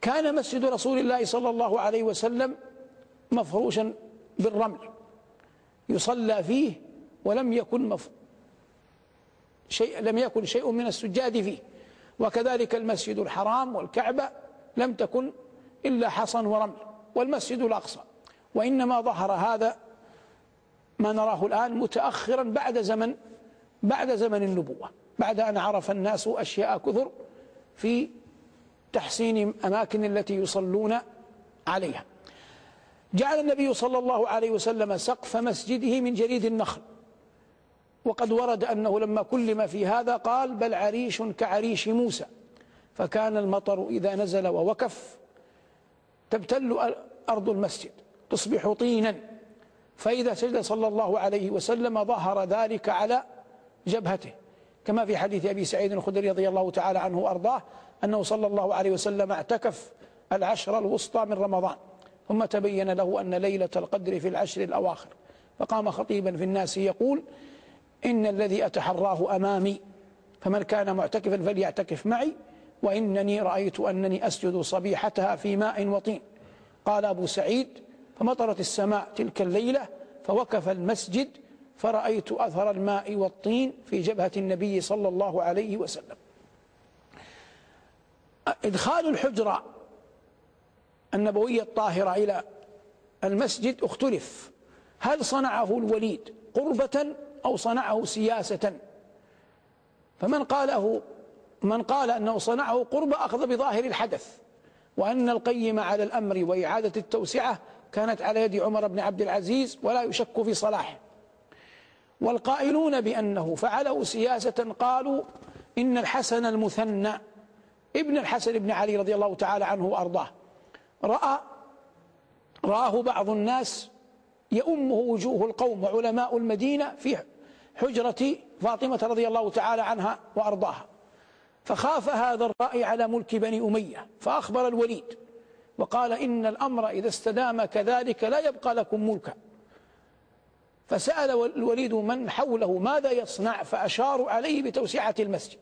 كان مسجد رسول الله صلى الله عليه وسلم مفروشا بالرمل يصلى فيه ولم يكن مف... شيء لم يكن شيء من السجاد فيه. وكذلك المسجد الحرام والكعبة لم تكن إلا حصن ورمل والمسجد الأقصى. وإنما ظهر هذا ما نراه الآن متأخرا بعد زمن بعد زمن النبوة بعد أن عرف الناس أشياء كثر في تحسين أماكن التي يصلون عليها. جعل النبي صلى الله عليه وسلم سقف مسجده من جريد النخل. وقد ورد أنه لما كلم في هذا قال بل عريش كعريش موسى. فكان المطر إذا نزل ووكف تبتل أرض المسجد تصبح طينا. فإذا سجد صلى الله عليه وسلم ظهر ذلك على جبهته. كما في حديث أبي سعيد الخدري رضي الله تعالى عنه وأرضاه أنه صلى الله عليه وسلم اعتكف العشر الوسطى من رمضان ثم تبين له أن ليلة القدر في العشر الأواخر فقام خطيبا في الناس يقول إن الذي أتحراه أمامي فمن كان معتكفا فليعتكف معي وإنني رأيت أنني أسجد صبيحتها في ماء وطين. قال أبو سعيد فمطرت السماء تلك الليلة فوقف المسجد فرأيت أثر الماء والطين في جبهة النبي صلى الله عليه وسلم. إدخال الحجرة النبوية الطاهرة إلى المسجد اختلف. هل صنعه الوليد قربة أو صنعه سياسة؟ فمن قاله من قال أنه صنعه قربة أخذ بظاهر الحدث وأن القيم على الأمر وإعادة التوسعة كانت على يد عمر بن عبد العزيز ولا يشك في صلاحه. والقائلون بأنه فعله سياسة قالوا إن الحسن المثنى ابن الحسن بن علي رضي الله تعالى عنه وأرضاه. رأى رآه بعض الناس يؤمه وجوه القوم وعلماء المدينة في حجرة فاطمة رضي الله تعالى عنها وأرضاها. فخاف هذا الرأي على ملك بني أمية فأخبر الوليد وقال إن الأمر إذا استدام كذلك لا يبقى لكم ملكا فسأل الوليد من حوله ماذا يصنع فأشاروا عليه بتوسعة المسجد.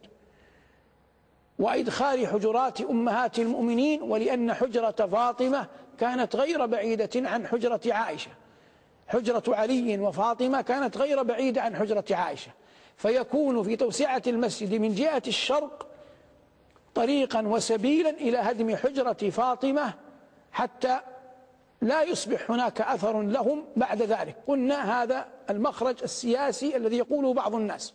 وإدخال حجرات أمهات المؤمنين ولأن حجرة فاطمة كانت غير بعيدة عن حجرة عائشة. حجرة علي وفاطمة كانت غير بعيدة عن حجرة عائشة. فيكون في توسعة المسجد من جهة الشرق طريقا وسبيلا إلى هدم حجرة فاطمة حتى لا يصبح هناك أثر لهم بعد ذلك. قلنا هذا المخرج السياسي الذي يقوله بعض الناس.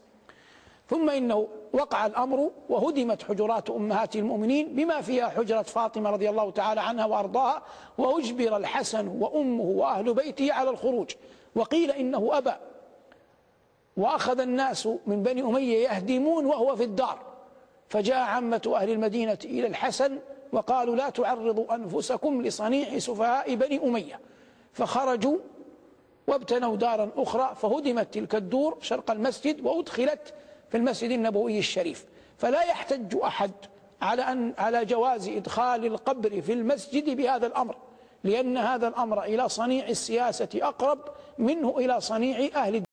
ثم إنه وقع الأمر وهدمت حجرات أمهات المؤمنين بما فيها حجرة فاطمة رضي الله تعالى عنها وأرضاها وأجبر الحسن وأمه وأهل بيته على الخروج. وقيل إنه أبى. وأخذ الناس من بني أمية يهدمون وهو في الدار. فجاء عامة أهل المدينة إلى الحسن وقالوا لا تعرضوا أنفسكم لصنيع سفهاء بني أمية. فخرجوا وابتنوا دارا أخرى فهدمت تلك الدور شرق المسجد وأدخلت في المسجد النبوي الشريف. فلا يحتج أحد على أن على جواز إدخال القبر في المسجد بهذا الأمر لأن هذا الأمر إلى صنيع السياسة أقرب منه إلى صنيع أهل